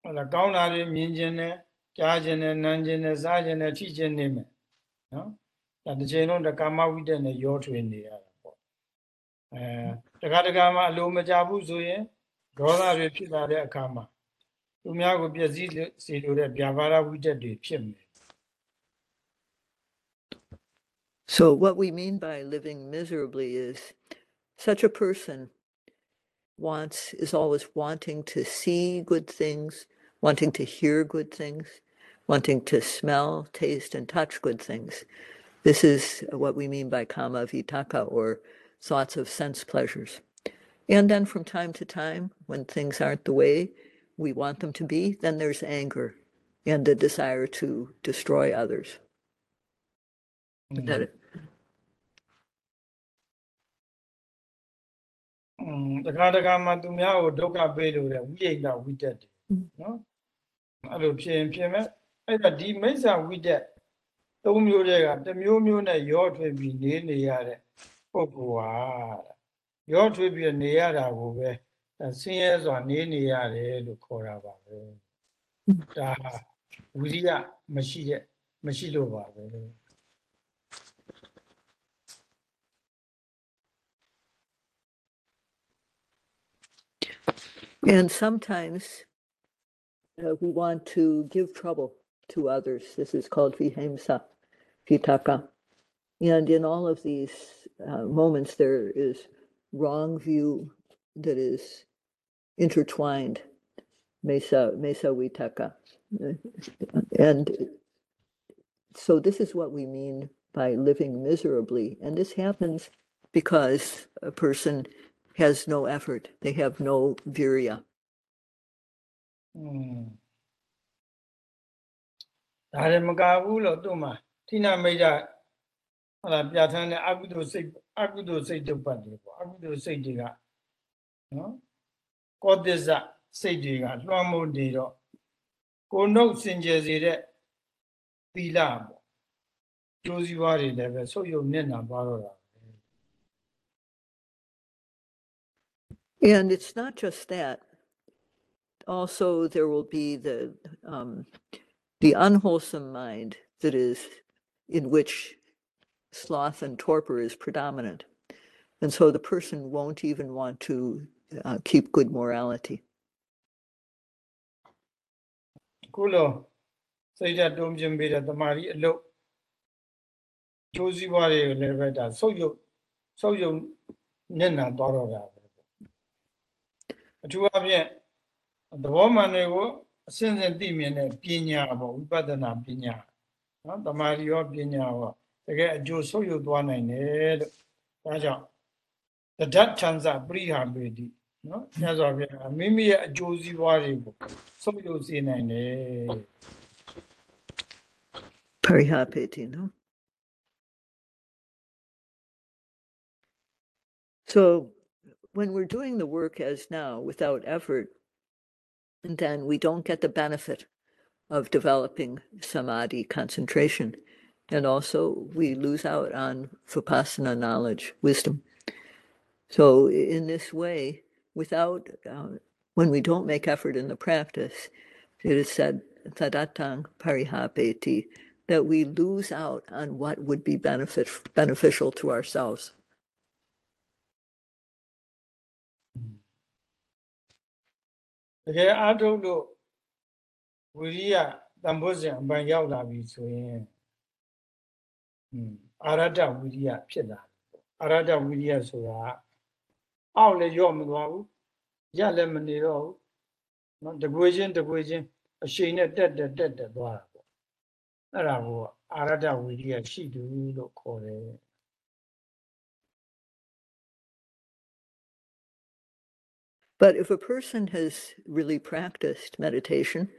Speaker 1: ဟုတ်လားကောင်းတာတွေမြင်ခြင်းနဲ့ကြားခြင်းနဲ့နားခြင်းနဲ့စားခြင်းနဲ့ထိခြင်းနေမယ်နော်ဒါတစ်ချိန်လုံးတကာမဝိတ္တနဲ့ရောထွေနေရတာပေါ့အဲတခါတခါမှအလိုမကြဘူးဆိုရင်ဒေါသတွေဖြစ်လာတဲ့အခါမှာသူများကိုပြည့်စည်စေလိုတဲ့ဗျာပါဒဝိတ္တတွေဖြစ်မယ်
Speaker 2: So, what we mean by living miserably is such a person wants, is always wanting to see good things, wanting to hear good things, wanting to smell, taste, and touch good things. This is what we mean by kama vitaka or thoughts of sense pleasures. And then from time to time, when things aren't the way we want them to be, then there's anger and the desire to destroy others. Is that
Speaker 1: mm-hmm. တခါတခါမှသူများကိုဒုက္ခပေးလို့တဲ့ဝိရိယဝိတက်တယ်
Speaker 2: อืม
Speaker 1: နော်အဲ့လိုဖြစ်ရင်ဖြစ်မဲ့အဲ့ဒါဒီမိစ္ဆာဝိတက်သုံးမျိုးတည်းကတစ်မျိုးမျိုးနဲ့ရောထွေးပြီးနေနေရတဲ့ပုဂ္ဂိုလ်ဟာတဲ့ရောထွေးပြီးနေရတာကိုပဲဒါဆင်းရဲစွာနေနေရတယ်လို့ခေါ်တာပါပဲဒါဟာဝိရိယမရှိတဲ့မရှိလို့ပါပဲ
Speaker 2: And sometimes uh, we want to give trouble to others. This is called vihimsa, vitaka. And in all of these uh, moments, there is wrong view that is intertwined, mesa, mesa vitaka. And so this is what we mean by living miserably. And this happens because a person has no effort, they have no virya.
Speaker 1: อืมဒါလည်းမကဘူးလို့သူ့မှာဌိနမိတ်ဟလာပြဋ္ဌာန်းတဲ့အကုသိုလ်စိတ်အကုသိုလ်စိတ်တုပ်ပတ်တွေပေါ့အကုသိုလ်စိတ်တွေကနော်ကောသစ္စစိတ်တွေကလွှမ်းမိုးနေတော့ကိုယ်နှုတ်စင်ကြယ်စေတဲ့သီလပေါ့ကျိုးစည်းပွားတွေလည်းပဲဆုပ်ယုပ်နေနာသွားတော့တာ
Speaker 2: And it's not just that. Also, there will be the um, the unwholesome mind that is in which sloth and torpor is predominant, and so the person won't even want to uh, keep good morality.
Speaker 1: ခုလိုစိတ်ဓာတ်တုံးပြင်းပေးတဲ့တမာရီအလုတ်ကျိုးစည်းပွားတွေကိုလည်းပဲဒါဆုပ်ယုပ်ဆုပ်ယုပ်နေနာသွားတော့တာပဲပေါ့ ဲ အထူးအဖြင့်သဘောမှန်တွေကိုအစဉ်စဉ်သိမြင်တဲ့ပညာပေါ့ဝိပဿနာပညာနော်တမာရီရောပညာရောတကယ်အကျိုးဆုပ်ယုပ်သွားနိုင်တယ်လို့ဒါကြောင့်တဒတ်ချမ်းစာပရိဟာပေတိနော်ညဇောပြမိမိရဲ့အကျိုးစီးပွားတွေကိုဆုပ်ယုပ်စေနိုင်တယ်
Speaker 2: Parihapeti, no? So when we're doing the work as now without effort, then we don't get the benefit of developing samadhi concentration. And also we lose out on vipassana knowledge, wisdom. So in this way, without, uh, when we don't make effort in the practice, it is said, tadatang parihapeti, that we lose out on what would be benefit, beneficial to ourselves.
Speaker 1: ကယ်အားထုတ်လို့ဝိရိယတန်ဖိုးစဉ်အပန်ရောက်လာပြီဆိုရင်အာရတဝိရိယဖြစ်လာအာရတဝိရိယဆိုတာအောက်လည်းရော့မသွားဘူးရလည်းမနေတော့ဘူးနော်တကွေချင်းတကွေချင်းအရှိန်နဲ့တက်တက်တက်တက်သွားတာပေါ့အဲ့ဒါကိုအာရတဝိရိယရှိသူလို့ခေါ်တယ်
Speaker 2: But if a person has really practiced meditation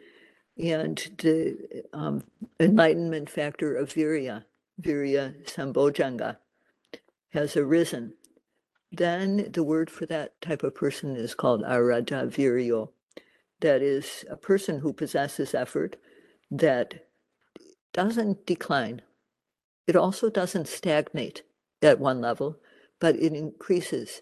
Speaker 2: and the um, enlightenment factor of virya, virya sambojjhanga, has arisen, then the word for that type of person is called araja viryo. That is a person who possesses effort that doesn't decline. It also doesn't stagnate at one level, but it increases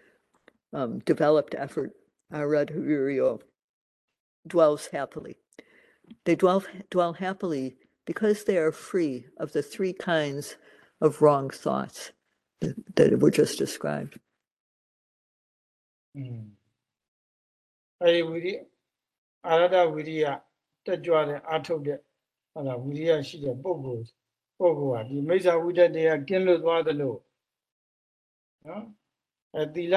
Speaker 2: um, developed effort, aradhaviryo, dwells happily. They dwell dwell happily because they are free of the three kinds of wrong thoughts that, that were just described.
Speaker 1: อืมအဲဒီဝိရိယအာရတဝိရိယတက်ကြွတဲ့အာထုတ်တဲ့ဟုတ်လားဝိရိယရှိတဲ့ပုဂ္ဂိုလ်ပုဂ္ဂိုလ်ဟာဒီမိစ္ဆာဝိတ္တတွေကကင်းလွတ်သွားသလိုနော်အဲသီလ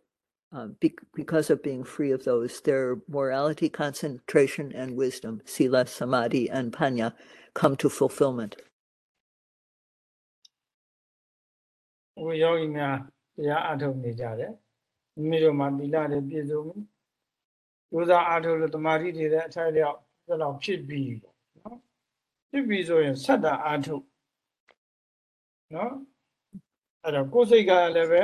Speaker 2: um, be- because of being free of those, their morality, concentration, and wisdom, sila, samadhi, and panya, come to fulfillment.
Speaker 1: ဟိုယောဂီများတရားအထုတ်နေကြတယ်မိမိတို့မှာသီလတွေပြည့်စုံပြီဒုစရအထုတ်လို့တမာတိတွေလည်းအထိုက်လျောက်ဒီလောက်ဖြစ်ပြီပေါ့နော်ဖြစ်ပြီဆိုရင်ဆက်တာအထုတ်နော်အဲ့တော့ကိုယ်စိတ်ကလည်းပဲ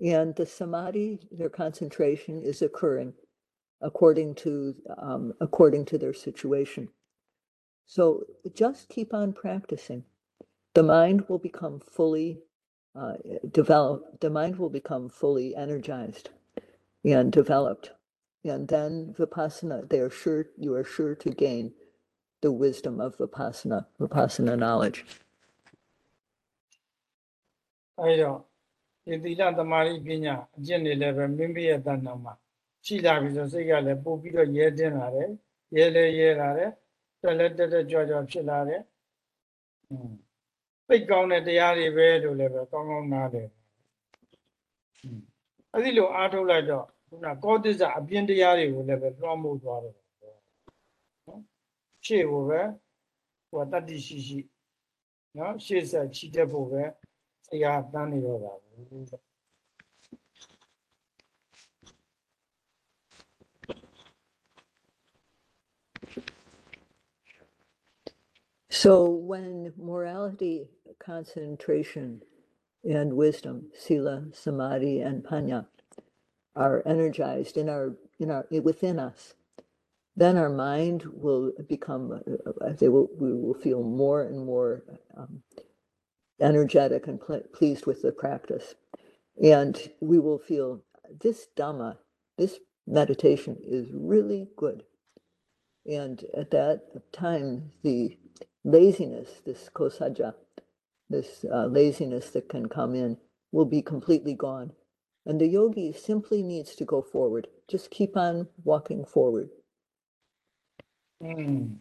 Speaker 2: And the samadhi, their concentration is occurring according to um, according to their situation. So just keep on practicing. The mind will become fully uh, developed. The mind will become fully energized and developed. And then vipassana, they are sure you are sure to gain the wisdom of vipassana, vipassana knowledge.
Speaker 1: အဲဒီတော့ ဒီသီလသမာဓိပညာအကျင့်တွေလည်းပဲမိမိရဲ့တဏ္ဍာမှာရှိလာပြီဆိုစိတ်ကလည်းပို့ပြီးတော့ရဲတင်းလာတယ်ရဲလဲရဲလာတယ်တက်လဲတက်တက်ကြွကြွဖြစ်လာတယ်သိကောင်းတဲ့တရားတွေပဲလို့လည်းပဲကောင်းကောင်းနားတယ်အဲဒီလိုအားထုတ်လိုက်တော့ခုနကောသစ္စအပြင်တရားတွေကိုလည်းပဲလွှမ်းမိုးသွားတယ်နော်ရှေ့ကိုပဲဟိုတတ္တိရှိရှိနော်ရှေ့ဆက်ချီတက်ဖို့ပဲ ဆရာတန်းနေတော့တာဘူးတဲ့
Speaker 2: So when morality, concentration, and wisdom, sila, samadhi, and panya, are energized in our in our within us, then our mind will become. uh, uh, They will we will feel more and more um, energetic and pleased with the practice. And we will feel this Dhamma, this meditation is really good. And at that time, the laziness, this kosajja, this uh, laziness that can come in, will be completely gone. And the yogi simply needs to go forward. Just keep on walking forward.
Speaker 1: Mm.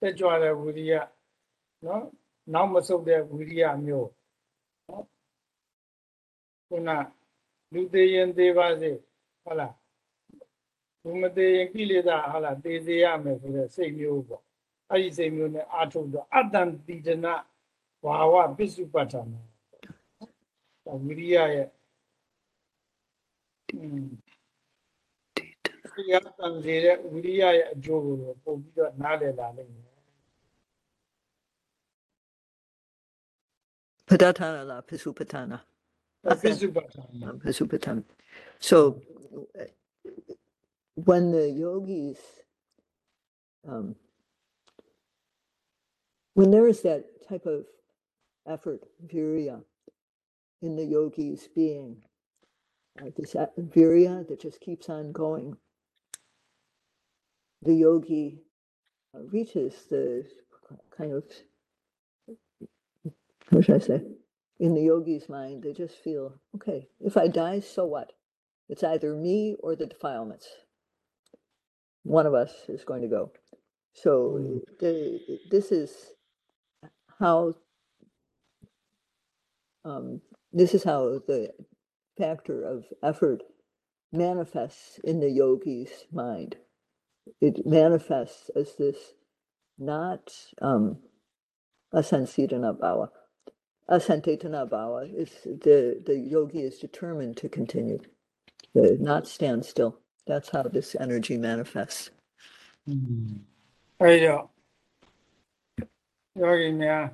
Speaker 1: တက်ကြွတဲ့ဝိရိယနော်နောက်မဆုတ်တဲ့ဝိရိယမျိုးနော်ခုနလူသေးရင်သေးပါစေဟုတ်လားလူမသေးရင်ကိလေသာဟုတ်လားသေစေရမယ်ဆိုတဲ့စိတ်မျိုးပေါ့အဲ့ဒီစိတ်မျိုးနဲ့အာထုတ်တော့အတ္တန်တိဒနာဘာဝပစ္စုပ္ပတ္ထနာဒါဝိရိယရဲ့อืมတရားတန်စေတဲ့ဝိရိယရဲ့အကျိုးကိုပို့ပြီးတော့နားလည်လာလိမ့်မယ်
Speaker 2: Padatana la
Speaker 1: Pasupatana. Oh,
Speaker 2: uh, Pasupatana. So when the yogis, um, when there is that type of effort, virya, in the yogi's being, uh, this virya that just keeps on going, the yogi uh, reaches the kind of how should I say, in the yogi's mind, they just feel, okay, if I die, so what? It's either me or the defilements. One of us is going to go. So the, this is how um, this is how the factor of effort manifests in the yogi's mind. It manifests as this not um, asansidana bhava Asantetana bhava is the, the yogi is determined to continue, uh, not stand still. That's how this energy manifests.
Speaker 1: ။အဲဒီတော့ယောဂီများ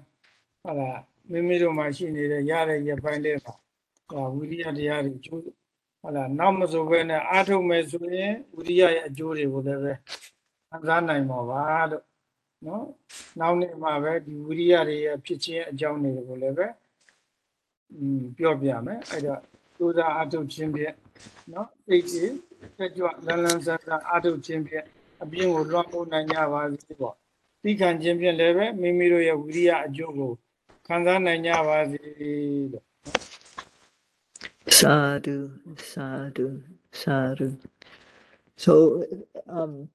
Speaker 1: ဟုတ်လားမိမိတို့မှာရှိနေတဲ့ရတဲ့ရပိုင်းလေးမှာဟာဝိရိယတရားတွေအကျိုးဟုတ်လားနောက်မဆိုဘဲနဲ့အားထုတ်မယ်ဆိုရင်ဝိရိယရဲ့အကျိုးတွေကိုလည်းပဲခံစားနိုင်မှာပါလို့ နော်နောက်နေ့မှာပဲဒီဝိရိယတွေရဲ့ဖြစ်ခြင်းအကြောင်းတွေကိုလည်းပဲอืมပြောပြမယ်အဲ့တော့စူးစမ်းအထုတ်ခြင်းဖြင့်နော်စိတ်ကြီးတက်ကြွလန်းလန်းဆန်းဆန်းအထုတ်ခြင်းဖြင့်အပြင်းကိုလွှမ်းမိုးနိုင်ကြပါစေပေါ့သိခံခြင်းဖြင့်လည်းပဲမိမိတို့ရဲ့ဝိရိယအကျိုးကိုခံစားနိုင်ကြပါစေလို့
Speaker 2: Sadhu, sadhu, sadhu. So, um,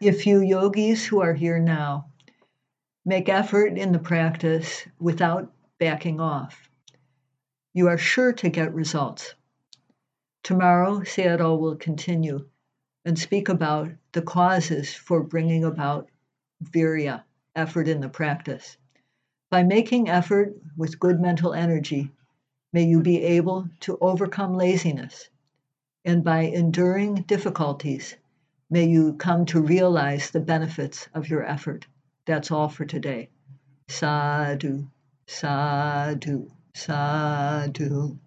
Speaker 2: if you yogis who are here now make effort in the practice without backing off, you are sure to get results. Tomorrow, Sayadaw will continue and speak about the causes for bringing about virya, effort in the practice. By making effort with good mental energy, may you be able to overcome laziness. And by enduring difficulties, may you come to realize the benefits of your effort. That's all for today. Sadhu, sadhu, sadhu.